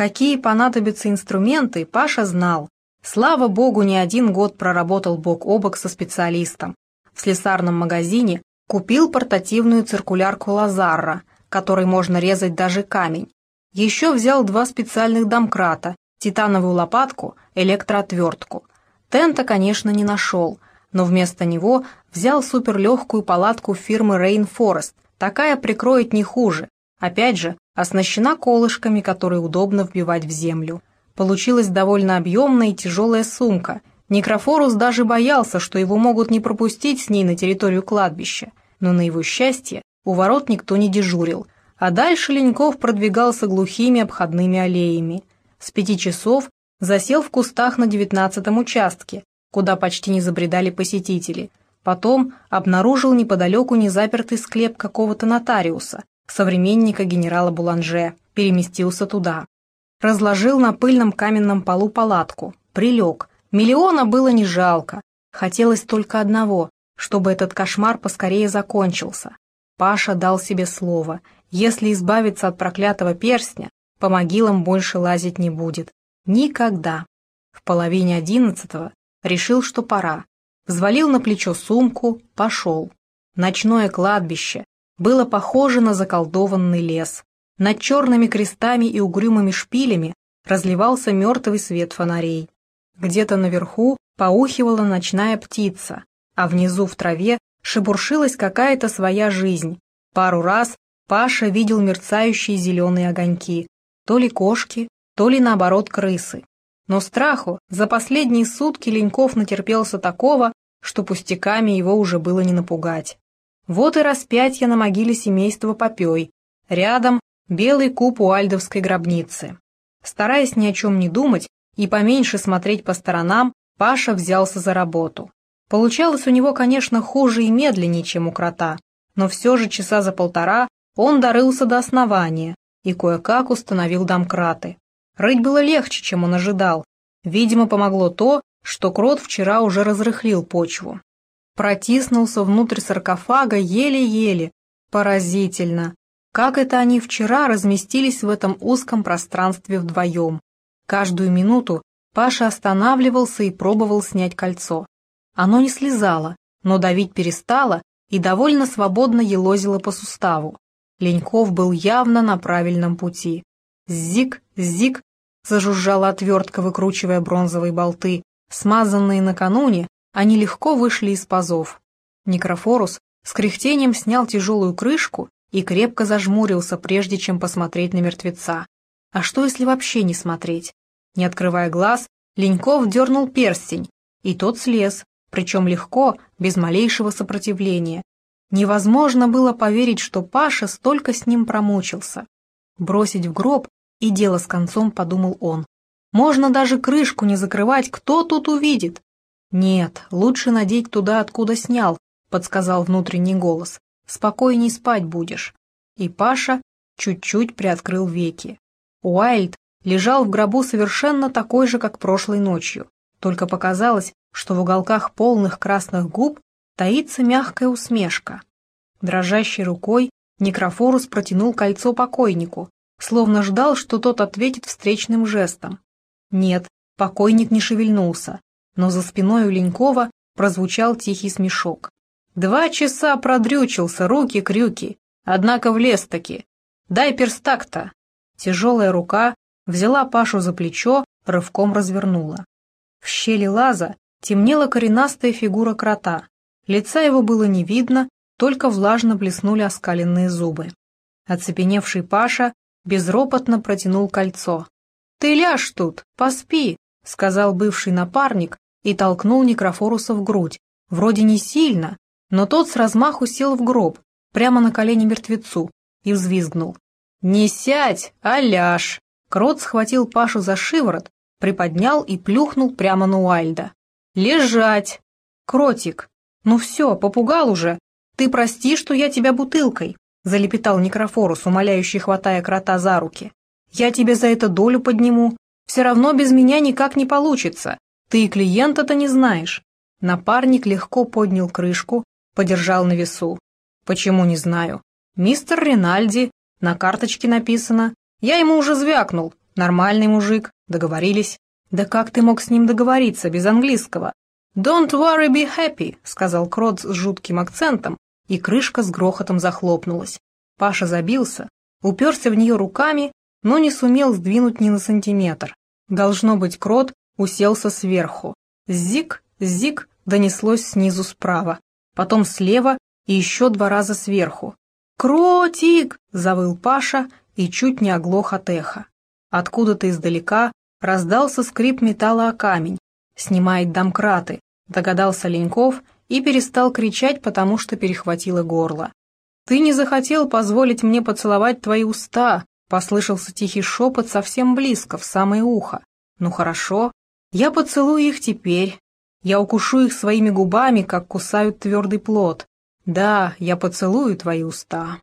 Какие понадобятся инструменты, Паша знал. Слава богу, не один год проработал бок о бок со специалистом. В слесарном магазине купил портативную циркулярку Лазарра, которой можно резать даже камень. Еще взял два специальных домкрата, титановую лопатку, электроотвертку. Тента, конечно, не нашел, но вместо него взял суперлегкую палатку фирмы Rainforest. Такая прикроет не хуже. Опять же, оснащена колышками, которые удобно вбивать в землю. Получилась довольно объемная и тяжелая сумка. Некрофорус даже боялся, что его могут не пропустить с ней на территорию кладбища. Но на его счастье у ворот никто не дежурил, а дальше Леньков продвигался глухими обходными аллеями. С пяти часов засел в кустах на девятнадцатом участке, куда почти не забредали посетители. Потом обнаружил неподалеку незапертый склеп какого-то нотариуса, современника генерала Буланже, переместился туда. Разложил на пыльном каменном полу палатку, прилег. Миллиона было не жалко. Хотелось только одного, чтобы этот кошмар поскорее закончился. Паша дал себе слово — если избавиться от проклятого перстня, по могилам больше лазить не будет. Никогда. В половине одиннадцатого решил, что пора. Взвалил на плечо сумку, пошел. Ночное кладбище было похоже на заколдованный лес. Над черными крестами и угрюмыми шпилями разливался мертвый свет фонарей. Где-то наверху поухивала ночная птица, а внизу в траве шебуршилась какая-то своя жизнь. Пару раз Паша видел мерцающие зеленые огоньки, то ли кошки, то ли наоборот крысы. Но страху за последние сутки Леньков натерпелся такого, что пустяками его уже было не напугать. Вот и распятие на могиле семейства Попей, рядом белый куб альдовской гробницы. Стараясь ни о чем не думать и поменьше смотреть по сторонам, Паша взялся за работу. Получалось у него, конечно, хуже и медленнее, чем у крота, но все же часа за полтора он дорылся до основания и кое-как установил домкраты. Рыть было легче, чем он ожидал. Видимо, помогло то, что крот вчера уже разрыхлил почву. Протиснулся внутрь саркофага еле-еле. Поразительно. Как это они вчера разместились в этом узком пространстве вдвоем? Каждую минуту Паша останавливался и пробовал снять кольцо. Оно не слезало, но давить перестало и довольно свободно елозило по суставу. Леньков был явно на правильном пути. «Зик, зик!» — зажужжала отвертка, выкручивая бронзовые болты. Смазанные накануне, они легко вышли из пазов. Некрофорус с кряхтением снял тяжелую крышку и крепко зажмурился, прежде чем посмотреть на мертвеца. А что, если вообще не смотреть? Не открывая глаз, Леньков дернул перстень, и тот слез, причем легко, без малейшего сопротивления, Невозможно было поверить, что Паша столько с ним промучился. Бросить в гроб и дело с концом, подумал он. Можно даже крышку не закрывать, кто тут увидит? Нет, лучше надеть туда, откуда снял, подсказал внутренний голос. Спокойней спать будешь. И Паша чуть-чуть приоткрыл веки. Уайльд лежал в гробу совершенно такой же, как прошлой ночью. Только показалось, что в уголках полных красных губ таится мягкая усмешка. Дрожащей рукой Некрофорус протянул кольцо покойнику, словно ждал, что тот ответит встречным жестом. Нет, покойник не шевельнулся, но за спиной у Ленькова прозвучал тихий смешок. Два часа продрючился, руки-крюки, однако влез-таки. Дай перстак-то. Тяжелая рука взяла Пашу за плечо, рывком развернула. В щели лаза темнела коренастая фигура крота. Лица его было не видно, только влажно блеснули оскаленные зубы. Оцепеневший Паша безропотно протянул кольцо. «Ты ляжь тут, поспи», — сказал бывший напарник и толкнул Некрофоруса в грудь. Вроде не сильно, но тот с размаху сел в гроб, прямо на колени мертвецу, и взвизгнул. «Не сядь, а ляжь!» Крот схватил Пашу за шиворот, приподнял и плюхнул прямо на Уайльда. «Лежать!» «Кротик, «Ну все, попугал уже. Ты прости, что я тебя бутылкой», — залепетал Некрофорус, умоляющий, хватая крота за руки. «Я тебе за это долю подниму. Все равно без меня никак не получится. Ты и клиента-то не знаешь». Напарник легко поднял крышку, подержал на весу. «Почему не знаю? Мистер Ринальди, на карточке написано. Я ему уже звякнул, Нормальный мужик, договорились. Да как ты мог с ним договориться без английского? «Don't worry, be happy», — сказал Крот с жутким акцентом, и крышка с грохотом захлопнулась. Паша забился, уперся в нее руками, но не сумел сдвинуть ни на сантиметр. Должно быть, Крот уселся сверху. Зик, зик донеслось снизу справа, потом слева и еще два раза сверху. «Кротик!» — завыл Паша и чуть не оглох от эха. Откуда-то издалека раздался скрип металла о камень. «Снимает домкраты», — догадался Леньков и перестал кричать, потому что перехватило горло. «Ты не захотел позволить мне поцеловать твои уста», — послышался тихий шепот совсем близко, в самое ухо. «Ну хорошо, я поцелую их теперь. Я укушу их своими губами, как кусают твердый плод. Да, я поцелую твои уста».